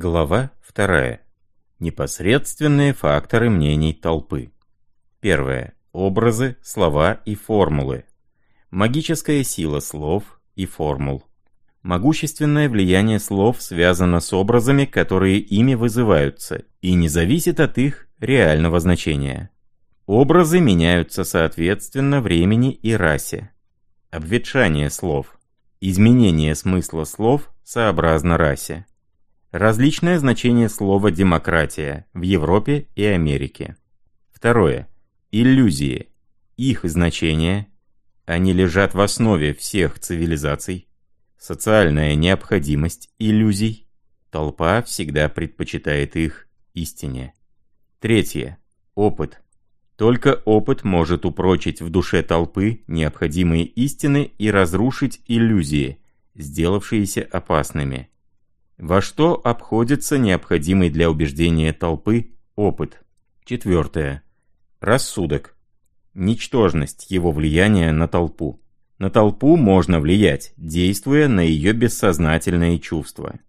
Глава 2. Непосредственные факторы мнений толпы. Первое. Образы, слова и формулы. Магическая сила слов и формул. Могущественное влияние слов связано с образами, которые ими вызываются, и не зависит от их реального значения. Образы меняются соответственно времени и расе. Обветшание слов. Изменение смысла слов сообразно расе. Различное значение слова «демократия» в Европе и Америке. Второе. Иллюзии. Их значение. Они лежат в основе всех цивилизаций. Социальная необходимость иллюзий. Толпа всегда предпочитает их истине. Третье. Опыт. Только опыт может упрочить в душе толпы необходимые истины и разрушить иллюзии, сделавшиеся опасными. Во что обходится необходимый для убеждения толпы опыт? Четвертое. Рассудок. Ничтожность его влияния на толпу. На толпу можно влиять, действуя на ее бессознательные чувства.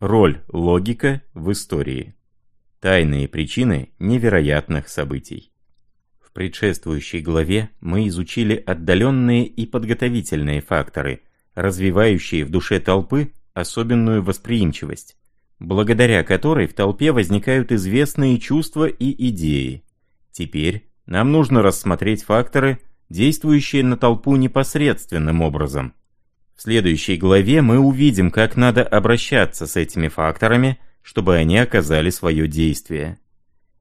Роль логика в истории. Тайные причины невероятных событий. В предшествующей главе мы изучили отдаленные и подготовительные факторы, развивающие в душе толпы особенную восприимчивость, благодаря которой в толпе возникают известные чувства и идеи. Теперь нам нужно рассмотреть факторы, действующие на толпу непосредственным образом. В следующей главе мы увидим, как надо обращаться с этими факторами, чтобы они оказали свое действие.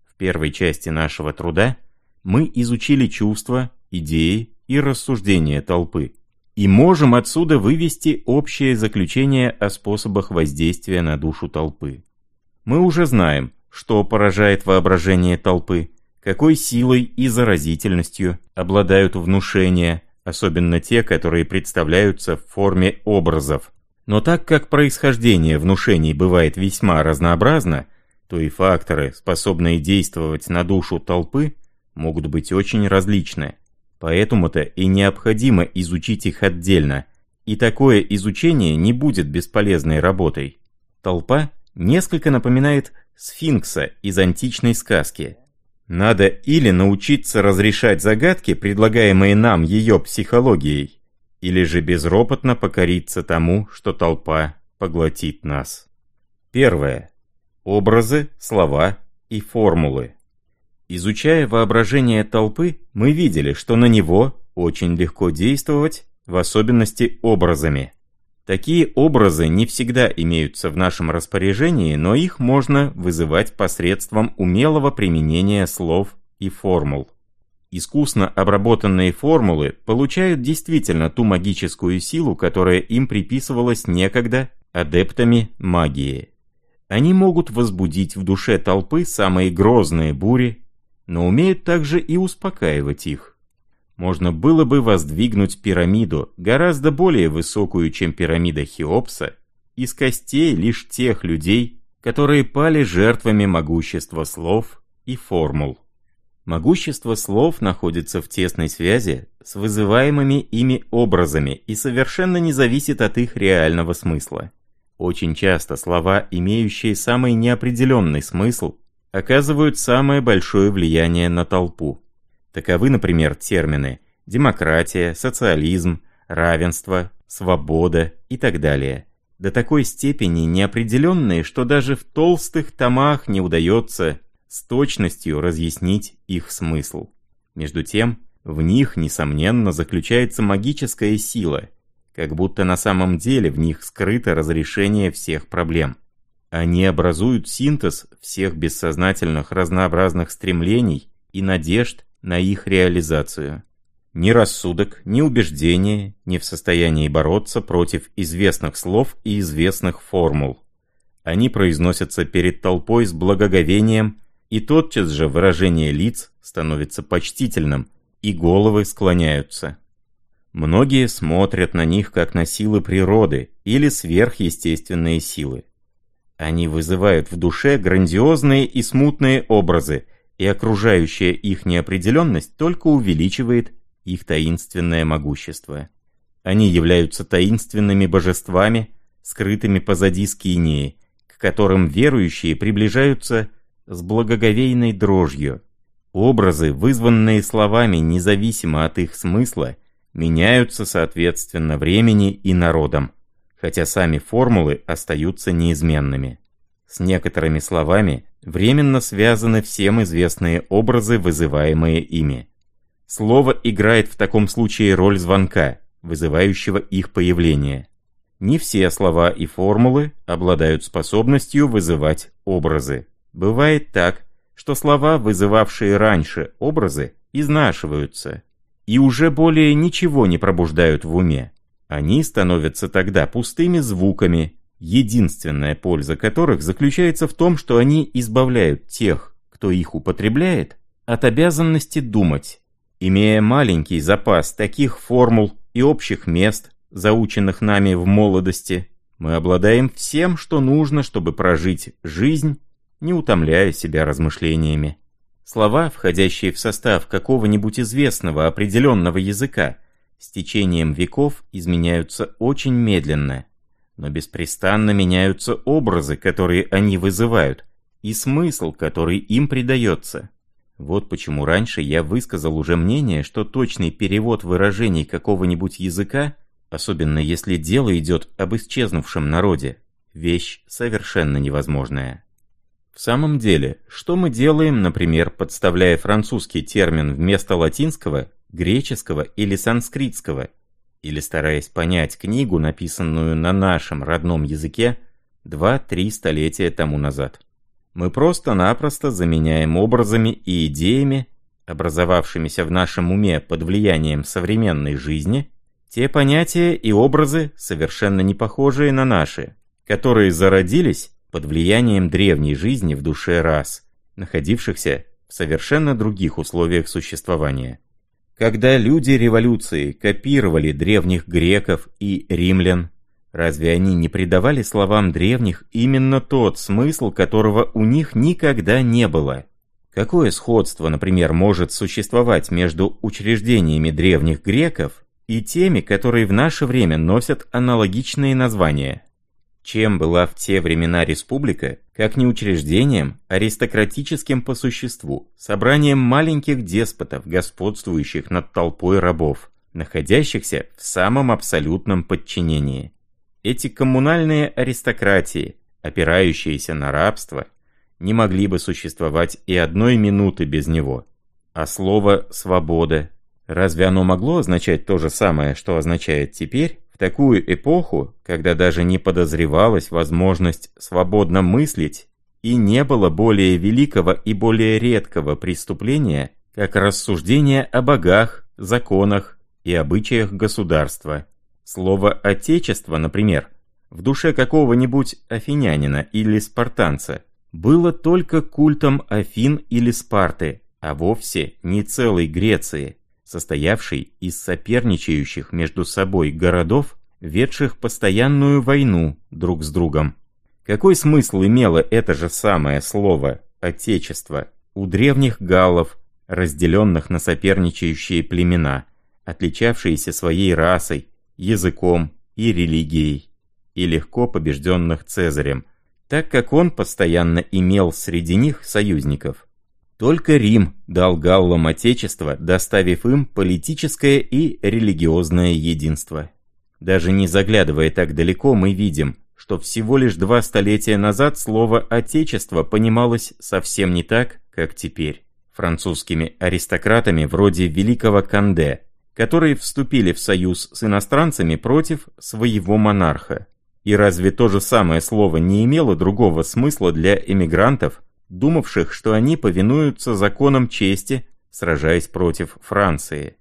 В первой части нашего труда мы изучили чувства, идеи и рассуждения толпы и можем отсюда вывести общее заключение о способах воздействия на душу толпы. Мы уже знаем, что поражает воображение толпы, какой силой и заразительностью обладают внушения, особенно те, которые представляются в форме образов. Но так как происхождение внушений бывает весьма разнообразно, то и факторы, способные действовать на душу толпы, могут быть очень различны. Поэтому-то и необходимо изучить их отдельно, и такое изучение не будет бесполезной работой. Толпа несколько напоминает сфинкса из античной сказки. Надо или научиться разрешать загадки, предлагаемые нам ее психологией, или же безропотно покориться тому, что толпа поглотит нас. Первое. Образы, слова и формулы. Изучая воображение толпы, мы видели, что на него очень легко действовать, в особенности образами. Такие образы не всегда имеются в нашем распоряжении, но их можно вызывать посредством умелого применения слов и формул. Искусно обработанные формулы получают действительно ту магическую силу, которая им приписывалась некогда адептами магии. Они могут возбудить в душе толпы самые грозные бури но умеют также и успокаивать их. Можно было бы воздвигнуть пирамиду, гораздо более высокую, чем пирамида Хеопса, из костей лишь тех людей, которые пали жертвами могущества слов и формул. Могущество слов находится в тесной связи с вызываемыми ими образами и совершенно не зависит от их реального смысла. Очень часто слова, имеющие самый неопределенный смысл, оказывают самое большое влияние на толпу. Таковы, например, термины демократия, социализм, равенство, свобода и так далее. До такой степени неопределенные, что даже в толстых томах не удается с точностью разъяснить их смысл. Между тем, в них, несомненно, заключается магическая сила, как будто на самом деле в них скрыто разрешение всех проблем. Они образуют синтез всех бессознательных разнообразных стремлений и надежд на их реализацию. Ни рассудок, ни убеждение не в состоянии бороться против известных слов и известных формул. Они произносятся перед толпой с благоговением, и тотчас же выражение лиц становится почтительным, и головы склоняются. Многие смотрят на них как на силы природы или сверхъестественные силы. Они вызывают в душе грандиозные и смутные образы, и окружающая их неопределенность только увеличивает их таинственное могущество. Они являются таинственными божествами, скрытыми позади скинии, к которым верующие приближаются с благоговейной дрожью. Образы, вызванные словами независимо от их смысла, меняются соответственно времени и народам, хотя сами формулы остаются неизменными. С некоторыми словами временно связаны всем известные образы, вызываемые ими. Слово играет в таком случае роль звонка, вызывающего их появление. Не все слова и формулы обладают способностью вызывать образы. Бывает так, что слова, вызывавшие раньше образы, изнашиваются и уже более ничего не пробуждают в уме. Они становятся тогда пустыми звуками, единственная польза которых заключается в том, что они избавляют тех, кто их употребляет, от обязанности думать. Имея маленький запас таких формул и общих мест, заученных нами в молодости, мы обладаем всем, что нужно, чтобы прожить жизнь, не утомляя себя размышлениями. Слова, входящие в состав какого-нибудь известного определенного языка, с течением веков изменяются очень медленно, но беспрестанно меняются образы, которые они вызывают, и смысл, который им придается. Вот почему раньше я высказал уже мнение, что точный перевод выражений какого-нибудь языка, особенно если дело идет об исчезнувшем народе, вещь совершенно невозможная. В самом деле, что мы делаем, например, подставляя французский термин вместо латинского, греческого или санскритского, или стараясь понять книгу, написанную на нашем родном языке, 2-3 столетия тому назад? Мы просто-напросто заменяем образами и идеями, образовавшимися в нашем уме под влиянием современной жизни, те понятия и образы, совершенно не похожие на наши, которые зародились под влиянием древней жизни в душе рас, находившихся в совершенно других условиях существования. Когда люди революции копировали древних греков и римлян, Разве они не придавали словам древних именно тот смысл, которого у них никогда не было? Какое сходство, например, может существовать между учреждениями древних греков и теми, которые в наше время носят аналогичные названия? Чем была в те времена республика, как не учреждением, аристократическим по существу, собранием маленьких деспотов, господствующих над толпой рабов, находящихся в самом абсолютном подчинении? Эти коммунальные аристократии, опирающиеся на рабство, не могли бы существовать и одной минуты без него. А слово «свобода» разве оно могло означать то же самое, что означает теперь, в такую эпоху, когда даже не подозревалась возможность свободно мыслить и не было более великого и более редкого преступления, как рассуждение о богах, законах и обычаях государства. Слово «отечество», например, в душе какого-нибудь афинянина или спартанца было только культом Афин или Спарты, а вовсе не целой Греции, состоявшей из соперничающих между собой городов, ведших постоянную войну друг с другом. Какой смысл имело это же самое слово «отечество» у древних галлов, разделенных на соперничающие племена, отличавшиеся своей расой, языком и религией, и легко побежденных Цезарем, так как он постоянно имел среди них союзников. Только Рим дал галлам отечество, доставив им политическое и религиозное единство. Даже не заглядывая так далеко, мы видим, что всего лишь два столетия назад слово «отечество» понималось совсем не так, как теперь. Французскими аристократами вроде великого Канде, которые вступили в союз с иностранцами против своего монарха. И разве то же самое слово не имело другого смысла для эмигрантов, думавших, что они повинуются законам чести, сражаясь против Франции?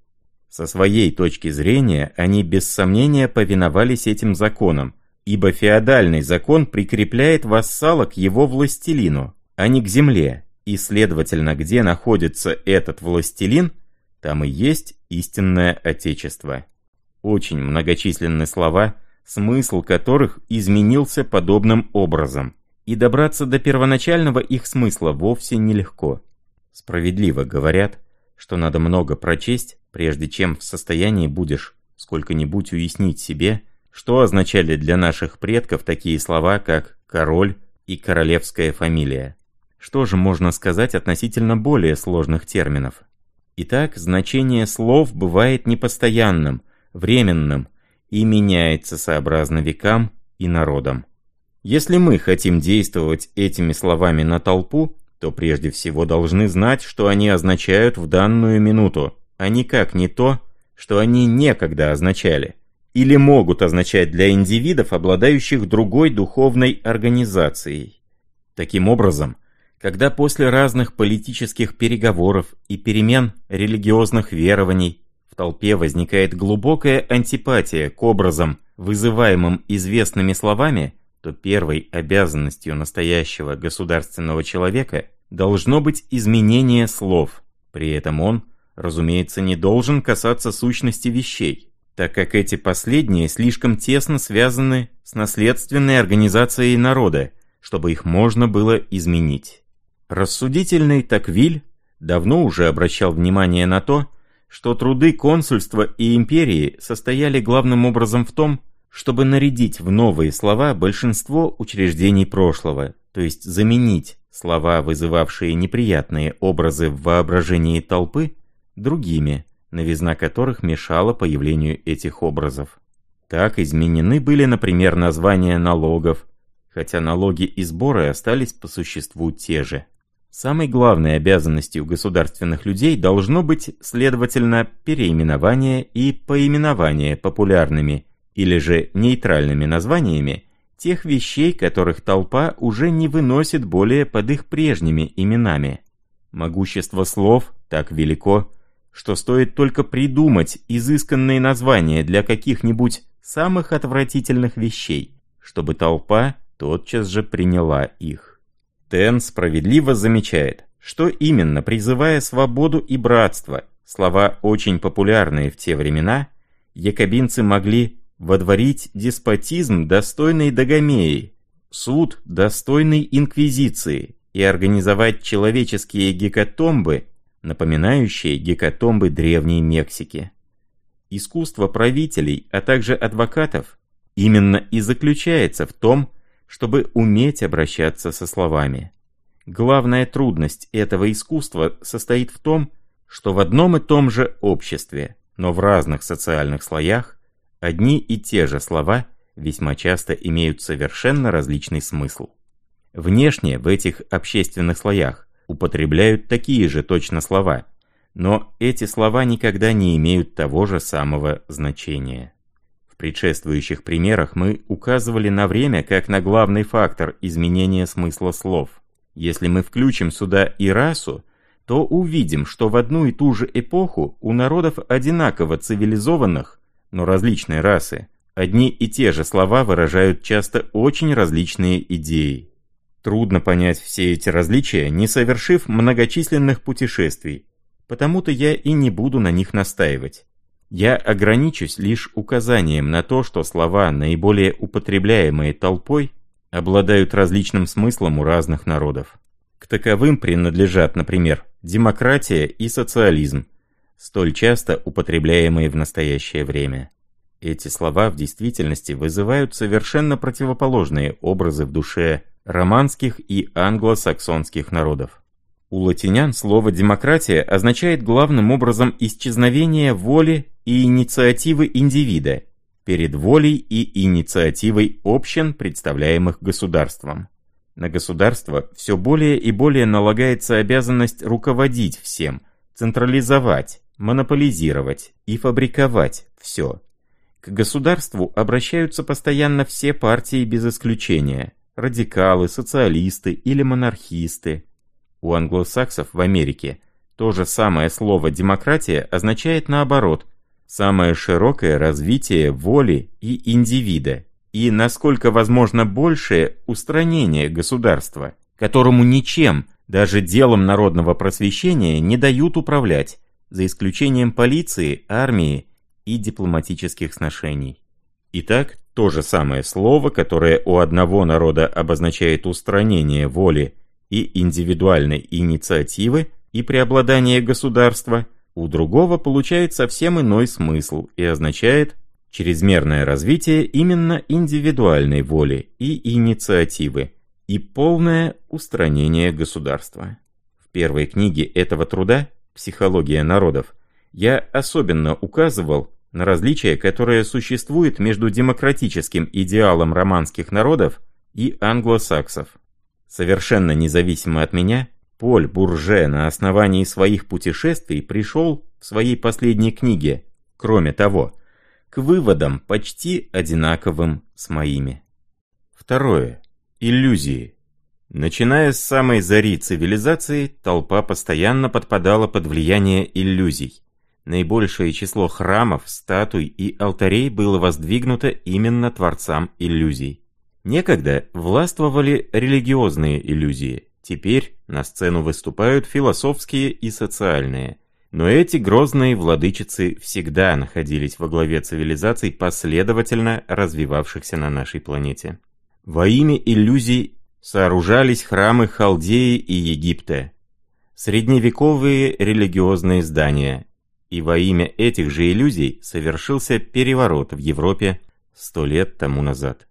Со своей точки зрения они без сомнения повиновались этим законам, ибо феодальный закон прикрепляет вассала к его властелину, а не к земле, и, следовательно, где находится этот властелин – там и есть истинное Отечество. Очень многочисленны слова, смысл которых изменился подобным образом, и добраться до первоначального их смысла вовсе нелегко. Справедливо говорят, что надо много прочесть, прежде чем в состоянии будешь сколько-нибудь уяснить себе, что означали для наших предков такие слова, как «король», и королевская фамилия. Что же можно сказать относительно более сложных терминов? Итак, значение слов бывает непостоянным, временным и меняется сообразно векам и народам. Если мы хотим действовать этими словами на толпу, то прежде всего должны знать, что они означают в данную минуту, а никак не то, что они некогда означали, или могут означать для индивидов, обладающих другой духовной организацией. Таким образом, когда после разных политических переговоров и перемен религиозных верований в толпе возникает глубокая антипатия к образам, вызываемым известными словами, то первой обязанностью настоящего государственного человека должно быть изменение слов. При этом он, разумеется, не должен касаться сущности вещей, так как эти последние слишком тесно связаны с наследственной организацией народа, чтобы их можно было изменить. Рассудительный Таквиль давно уже обращал внимание на то, что труды консульства и империи состояли главным образом в том, чтобы нарядить в новые слова большинство учреждений прошлого, то есть заменить слова, вызывавшие неприятные образы в воображении толпы, другими, новизна которых мешала появлению этих образов. Так изменены были, например, названия налогов, хотя налоги и сборы остались по существу те же. Самой главной обязанностью государственных людей должно быть, следовательно, переименование и поименование популярными или же нейтральными названиями тех вещей, которых толпа уже не выносит более под их прежними именами. Могущество слов так велико, что стоит только придумать изысканные названия для каких-нибудь самых отвратительных вещей, чтобы толпа тотчас же приняла их. Тен справедливо замечает, что именно призывая свободу и братство, слова очень популярные в те времена, якобинцы могли водворить деспотизм, достойный Дагомеи, суд, достойный Инквизиции, и организовать человеческие гекатомбы, напоминающие гекатомбы Древней Мексики. Искусство правителей, а также адвокатов именно и заключается в том, чтобы уметь обращаться со словами. Главная трудность этого искусства состоит в том, что в одном и том же обществе, но в разных социальных слоях, одни и те же слова весьма часто имеют совершенно различный смысл. Внешне в этих общественных слоях употребляют такие же точно слова, но эти слова никогда не имеют того же самого значения. В предшествующих примерах мы указывали на время как на главный фактор изменения смысла слов. Если мы включим сюда и расу, то увидим, что в одну и ту же эпоху у народов одинаково цивилизованных, но различной расы, одни и те же слова выражают часто очень различные идеи. Трудно понять все эти различия, не совершив многочисленных путешествий, потому-то я и не буду на них настаивать. Я ограничусь лишь указанием на то, что слова, наиболее употребляемые толпой, обладают различным смыслом у разных народов. К таковым принадлежат, например, демократия и социализм, столь часто употребляемые в настоящее время. Эти слова в действительности вызывают совершенно противоположные образы в душе романских и англосаксонских народов. У латинян слово «демократия» означает главным образом исчезновение воли и инициативы индивида перед волей и инициативой общин, представляемых государством. На государство все более и более налагается обязанность руководить всем, централизовать, монополизировать и фабриковать все. К государству обращаются постоянно все партии без исключения – радикалы, социалисты или монархисты. У англосаксов в Америке то же самое слово «демократия» означает наоборот самое широкое развитие воли и индивида и, насколько возможно, большее устранение государства, которому ничем, даже делом народного просвещения, не дают управлять, за исключением полиции, армии и дипломатических сношений. Итак, то же самое слово, которое у одного народа обозначает устранение воли и индивидуальной инициативы и преобладание государства, у другого получает совсем иной смысл и означает чрезмерное развитие именно индивидуальной воли и инициативы, и полное устранение государства. В первой книге этого труда «Психология народов» я особенно указывал на различие, которое существует между демократическим идеалом романских народов и англосаксов. Совершенно независимо от меня, Поль Бурже на основании своих путешествий пришел в своей последней книге, кроме того, к выводам почти одинаковым с моими. Второе. Иллюзии. Начиная с самой зари цивилизации, толпа постоянно подпадала под влияние иллюзий. Наибольшее число храмов, статуй и алтарей было воздвигнуто именно творцам иллюзий. Некогда властвовали религиозные иллюзии, теперь на сцену выступают философские и социальные. Но эти грозные владычицы всегда находились во главе цивилизаций, последовательно развивавшихся на нашей планете. Во имя иллюзий сооружались храмы Халдеи и Египта, средневековые религиозные здания, и во имя этих же иллюзий совершился переворот в Европе сто лет тому назад.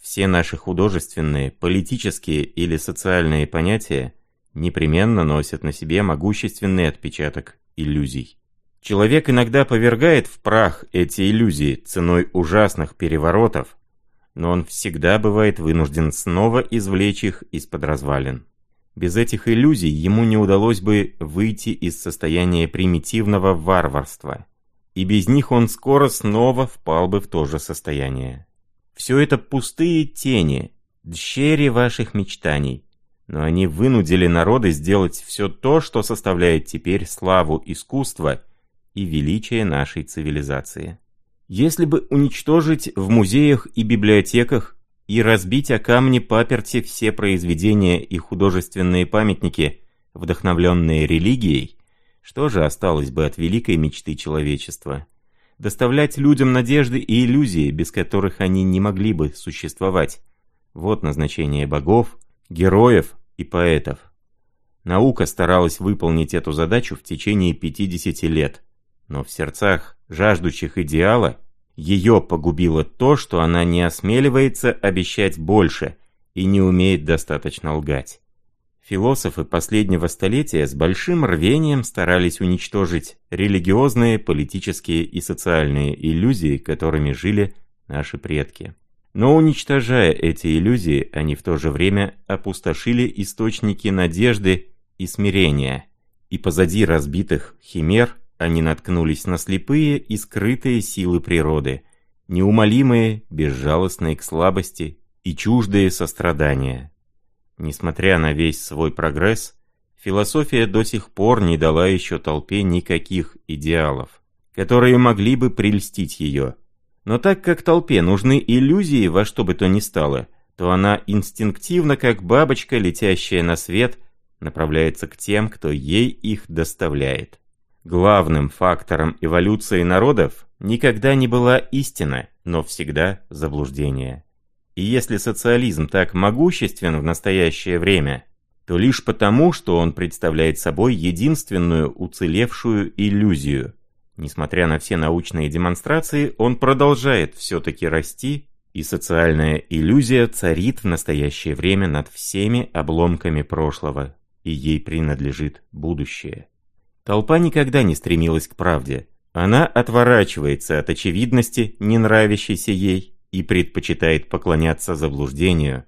Все наши художественные, политические или социальные понятия непременно носят на себе могущественный отпечаток иллюзий. Человек иногда повергает в прах эти иллюзии ценой ужасных переворотов, но он всегда бывает вынужден снова извлечь их из-под развалин. Без этих иллюзий ему не удалось бы выйти из состояния примитивного варварства. И без них он скоро снова впал бы в то же состояние. Все это пустые тени, дщери ваших мечтаний. Но они вынудили народы сделать все то, что составляет теперь славу искусства и величие нашей цивилизации. Если бы уничтожить в музеях и библиотеках и разбить о камни паперти все произведения и художественные памятники, вдохновленные религией, что же осталось бы от великой мечты человечества? Доставлять людям надежды и иллюзии, без которых они не могли бы существовать. Вот назначение богов, героев и поэтов. Наука старалась выполнить эту задачу в течение 50 лет, но в сердцах жаждущих идеала ее погубило то, что она не осмеливается обещать больше и не умеет достаточно лгать. Философы последнего столетия с большим рвением старались уничтожить религиозные, политические и социальные иллюзии, которыми жили наши предки. Но уничтожая эти иллюзии, они в то же время опустошили источники надежды и смирения. И позади разбитых химер они наткнулись на слепые и скрытые силы природы, неумолимые, безжалостные к слабости и чуждые сострадания. Несмотря на весь свой прогресс, философия до сих пор не дала еще толпе никаких идеалов, которые могли бы прельстить ее. Но так как толпе нужны иллюзии во что бы то ни стало, то она инстинктивно, как бабочка, летящая на свет, направляется к тем, кто ей их доставляет. Главным фактором эволюции народов никогда не была истина, но всегда заблуждение. И если социализм так могуществен в настоящее время, то лишь потому, что он представляет собой единственную уцелевшую иллюзию. Несмотря на все научные демонстрации, он продолжает все-таки расти, и социальная иллюзия царит в настоящее время над всеми обломками прошлого, и ей принадлежит будущее. Толпа никогда не стремилась к правде. Она отворачивается от очевидности, не нравящейся ей, и предпочитает поклоняться заблуждению,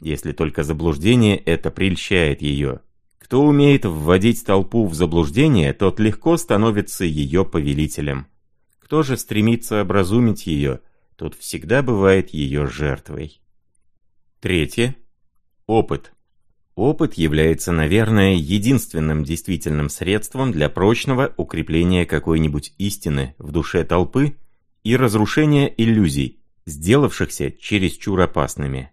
если только заблуждение это прельщает ее. Кто умеет вводить толпу в заблуждение, тот легко становится ее повелителем. Кто же стремится образумить ее, тот всегда бывает ее жертвой. Третье. Опыт. Опыт является, наверное, единственным действительным средством для прочного укрепления какой-нибудь истины в душе толпы и разрушения иллюзий, сделавшихся чересчур опасными.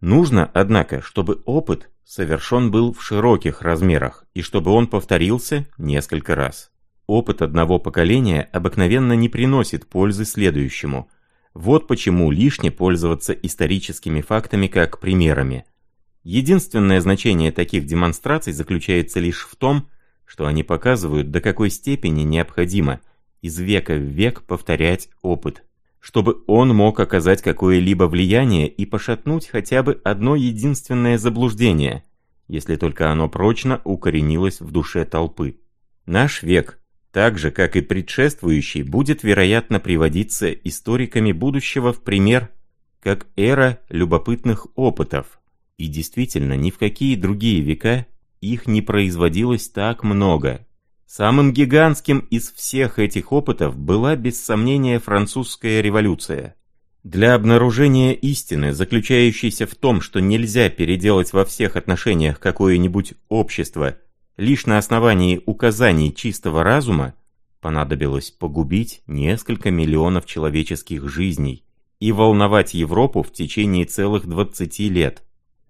Нужно, однако, чтобы опыт совершен был в широких размерах и чтобы он повторился несколько раз. Опыт одного поколения обыкновенно не приносит пользы следующему. Вот почему лишне пользоваться историческими фактами как примерами – Единственное значение таких демонстраций заключается лишь в том, что они показывают, до какой степени необходимо из века в век повторять опыт. чтобы он мог оказать какое-либо влияние и пошатнуть хотя бы одно единственное заблуждение, если только оно прочно укоренилось в душе толпы. Наш век, так же как и предшествующий, будет, вероятно, приводиться историками будущего в пример как эра любопытных опытов. И действительно, ни в какие другие века их не производилось так много, Самым гигантским из всех этих опытов была без сомнения французская революция. Для обнаружения истины, заключающейся в том, что нельзя переделать во всех отношениях какое-нибудь общество лишь на основании указаний чистого разума, понадобилось погубить несколько миллионов человеческих жизней и волновать Европу в течение целых 20 лет.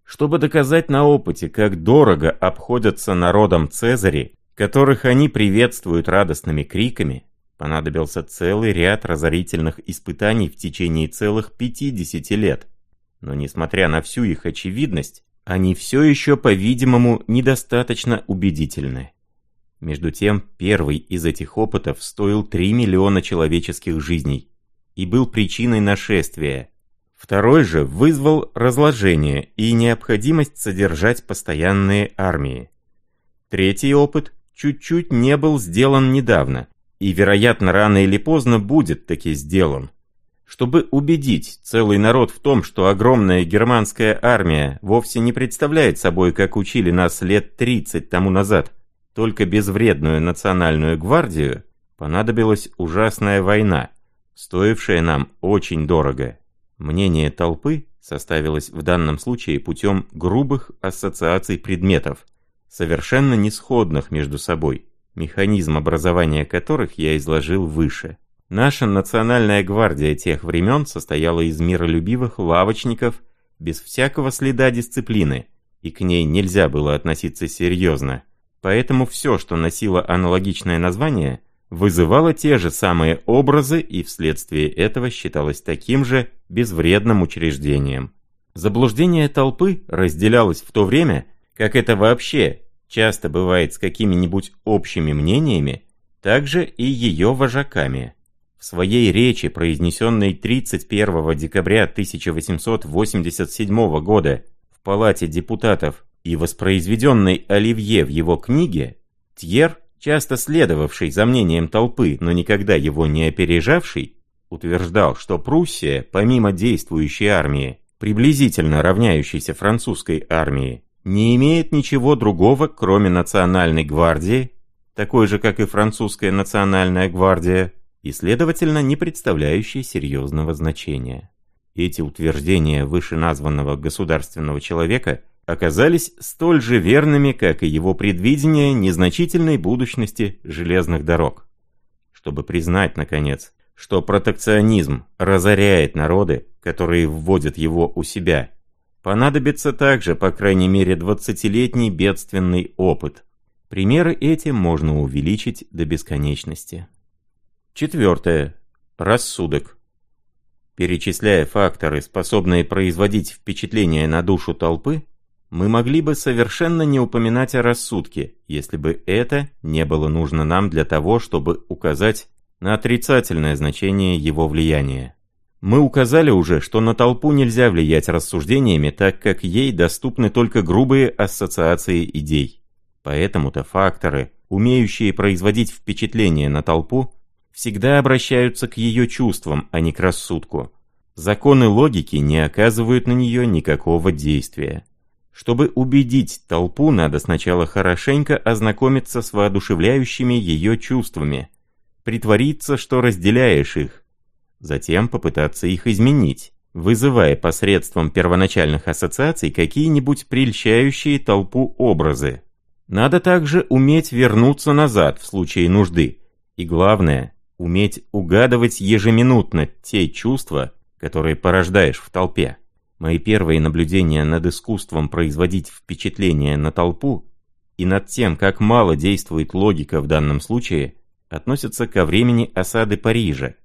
Чтобы доказать на опыте, как дорого обходятся народом Цезари, которых они приветствуют радостными криками, понадобился целый ряд разорительных испытаний в течение целых 50 лет. Но несмотря на всю их очевидность, они все еще, по-видимому, недостаточно убедительны. Между тем, первый из этих опытов стоил 3 миллиона человеческих жизней и был причиной нашествия. Второй же вызвал разложение и необходимость содержать постоянные армии. Третий опыт чуть-чуть не был сделан недавно, и, вероятно, рано или поздно будет таки сделан. Чтобы убедить целый народ в том, что огромная германская армия вовсе не представляет собой, как учили нас лет 30 тому назад, только безвредную национальную гвардию, понадобилась ужасная война, стоившая нам очень дорого. Мнение толпы составилось в данном случае путем грубых ассоциаций предметов – совершенно несходных между собой, механизм образования которых я изложил выше. Наша национальная гвардия тех времен состояла из миролюбивых лавочников без всякого следа дисциплины, и к ней нельзя было относиться серьезно. Поэтому все, что носило аналогичное название, вызывало те же самые образы и вследствие этого считалось таким же безвредным учреждением. Заблуждение толпы разделялось в то время как это вообще часто бывает с какими-нибудь общими мнениями, также и ее вожаками. В своей речи, произнесенной 31 декабря 1887 года в Палате депутатов и воспроизведенной Оливье в его книге, Тьер, часто следовавший за мнением толпы, но никогда его не опережавший, утверждал, что Пруссия, помимо действующей армии, приблизительно равняющейся французской армии, не имеет ничего другого, кроме национальной гвардии, такой же, как и французская национальная гвардия, и, следовательно, не представляющей серьезного значения. Эти утверждения вышеназванного государственного человека оказались столь же верными, как и его предвидение незначительной будущности железных дорог. Чтобы признать, наконец, что протекционизм разоряет народы, которые вводят его у себя, Понадобится также, по крайней мере, 20-летний бедственный опыт. Примеры эти можно увеличить до бесконечности. Четвертое. Рассудок. Перечисляя факторы, способные производить впечатление на душу толпы, мы могли бы совершенно не упоминать о рассудке, если бы это не было нужно нам для того, чтобы указать на отрицательное значение его влияния. Мы указали уже, что на толпу нельзя влиять рассуждениями, так как ей доступны только грубые ассоциации идей. Поэтому-то факторы, умеющие производить впечатление на толпу, всегда обращаются к ее чувствам, а не к рассудку. Законы логики не оказывают на нее никакого действия. Чтобы убедить толпу, надо сначала хорошенько ознакомиться с воодушевляющими ее чувствами, притвориться, что разделяешь их, затем попытаться их изменить, вызывая посредством первоначальных ассоциаций какие-нибудь прельщающие толпу образы. Надо также уметь вернуться назад в случае нужды, и главное, уметь угадывать ежеминутно те чувства, которые порождаешь в толпе. Мои первые наблюдения над искусством производить впечатление на толпу и над тем, как мало действует логика в данном случае, относятся ко времени осады Парижа,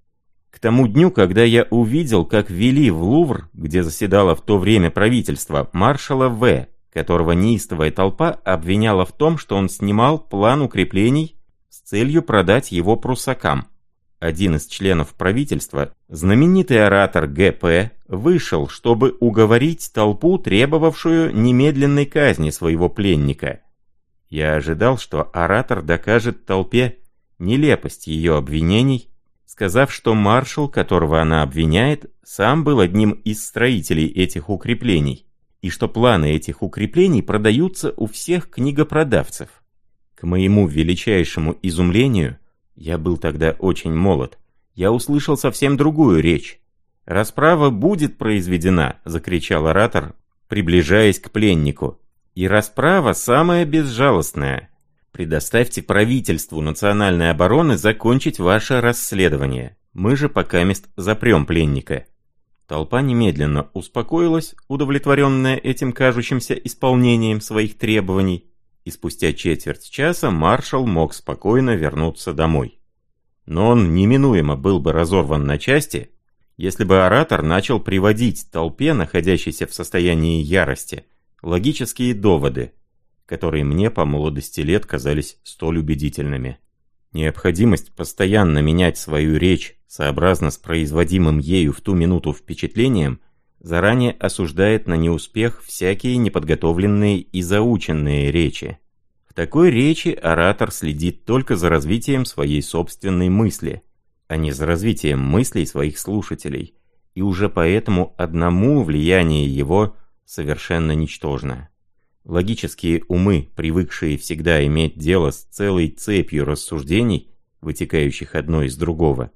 к тому дню, когда я увидел, как ввели в Лувр, где заседало в то время правительство, маршала В., которого неистовая толпа обвиняла в том, что он снимал план укреплений с целью продать его прусакам. Один из членов правительства, знаменитый оратор ГП, вышел, чтобы уговорить толпу, требовавшую немедленной казни своего пленника. Я ожидал, что оратор докажет толпе нелепость ее обвинений, сказав, что маршал, которого она обвиняет, сам был одним из строителей этих укреплений, и что планы этих укреплений продаются у всех книгопродавцев. К моему величайшему изумлению, я был тогда очень молод, я услышал совсем другую речь. «Расправа будет произведена», — закричал оратор, приближаясь к пленнику. «И расправа самая безжалостная. Предоставьте правительству национальной обороны закончить ваше расследование. Мы же пока мест запрем пленника». Толпа немедленно успокоилась, удовлетворенная этим кажущимся исполнением своих требований, и спустя четверть часа маршал мог спокойно вернуться домой. Но он неминуемо был бы разорван на части, если бы оратор начал приводить толпе, находящейся в состоянии ярости, логические доводы, которые мне по молодости лет казались столь убедительными. Необходимость постоянно менять свою речь сообразно с производимым ею в ту минуту впечатлением заранее осуждает на неуспех всякие неподготовленные и заученные речи. В такой речи оратор следит только за развитием своей собственной мысли, а не за развитием мыслей своих слушателей, и уже поэтому одному влияние его совершенно ничтожно. Логические умы, привыкшие всегда иметь дело с целой цепью рассуждений, вытекающих одно из другого,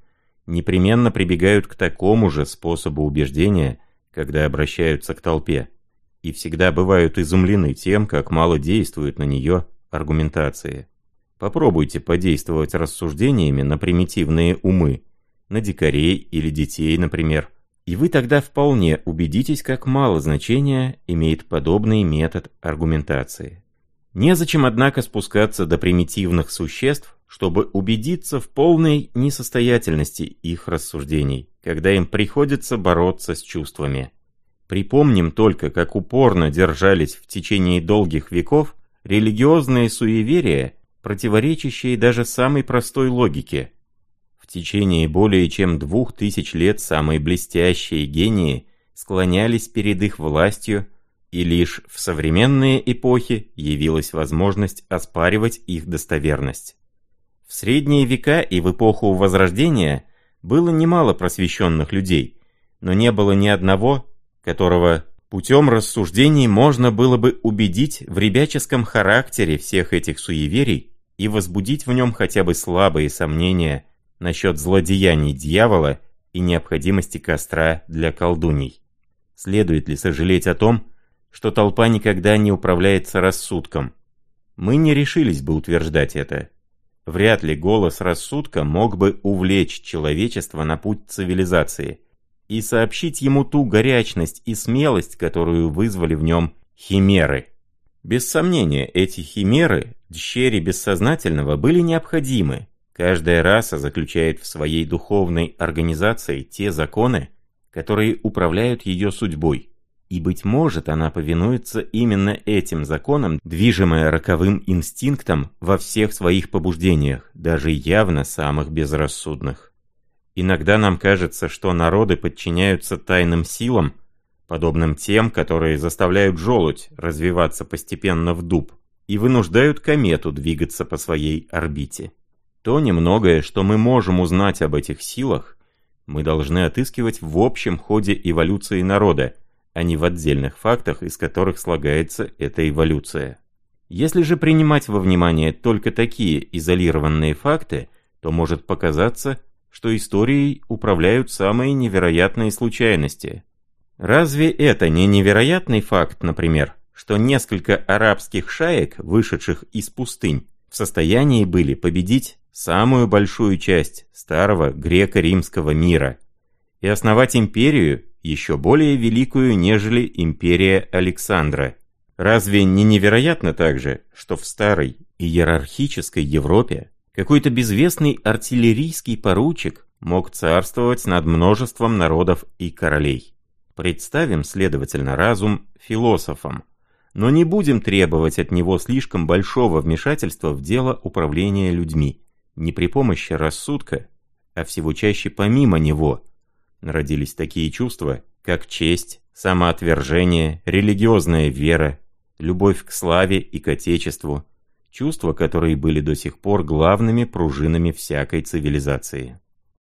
непременно прибегают к такому же способу убеждения, когда обращаются к толпе, и всегда бывают изумлены тем, как мало действуют на нее аргументации. Попробуйте подействовать рассуждениями на примитивные умы, на дикарей или детей, например, и вы тогда вполне убедитесь, как мало значения имеет подобный метод аргументации. Незачем, однако, спускаться до примитивных существ, чтобы убедиться в полной несостоятельности их рассуждений, когда им приходится бороться с чувствами. Припомним только, как упорно держались в течение долгих веков религиозные суеверия, противоречащие даже самой простой логике. В течение более чем двух тысяч лет самые блестящие гении склонялись перед их властью, и лишь в современные эпохи явилась возможность оспаривать их достоверность. В средние века и в эпоху Возрождения было немало просвещенных людей, но не было ни одного, которого путем рассуждений можно было бы убедить в ребяческом характере всех этих суеверий и возбудить в нем хотя бы слабые сомнения насчет злодеяний дьявола и необходимости костра для колдуний. Следует ли сожалеть о том, что толпа никогда не управляется рассудком? Мы не решились бы утверждать это. Вряд ли голос рассудка мог бы увлечь человечество на путь цивилизации и сообщить ему ту горячность и смелость, которую вызвали в нем химеры. Без сомнения, эти химеры, дщери бессознательного, были необходимы. Каждая раса заключает в своей духовной организации те законы, которые управляют ее судьбой. И, быть может, она повинуется именно этим законам, движимая роковым инстинктом во всех своих побуждениях, даже явно самых безрассудных. Иногда нам кажется, что народы подчиняются тайным силам, подобным тем, которые заставляют желудь развиваться постепенно в дуб и вынуждают комету двигаться по своей орбите. То немногое, что мы можем узнать об этих силах, мы должны отыскивать в общем ходе эволюции народа, а не в отдельных фактах, из которых слагается эта эволюция. Если же принимать во внимание только такие изолированные факты, то может показаться, что историей управляют самые невероятные случайности. Разве это не невероятный факт, например, что несколько арабских шаек, вышедших из пустынь, в состоянии были победить самую большую часть старого греко-римского мира и основать империю, еще более великую, нежели империя Александра. Разве не невероятно также, что в старой иерархической Европе какой-то безвестный артиллерийский поручик мог царствовать над множеством народов и королей? Представим, следовательно, разум философом, но не будем требовать от него слишком большого вмешательства в дело управления людьми. Не при помощи рассудка, а всего чаще помимо него, родились такие чувства, как честь, самоотвержение, религиозная вера, любовь к славе и к Отечеству, чувства, которые были до сих пор главными пружинами всякой цивилизации.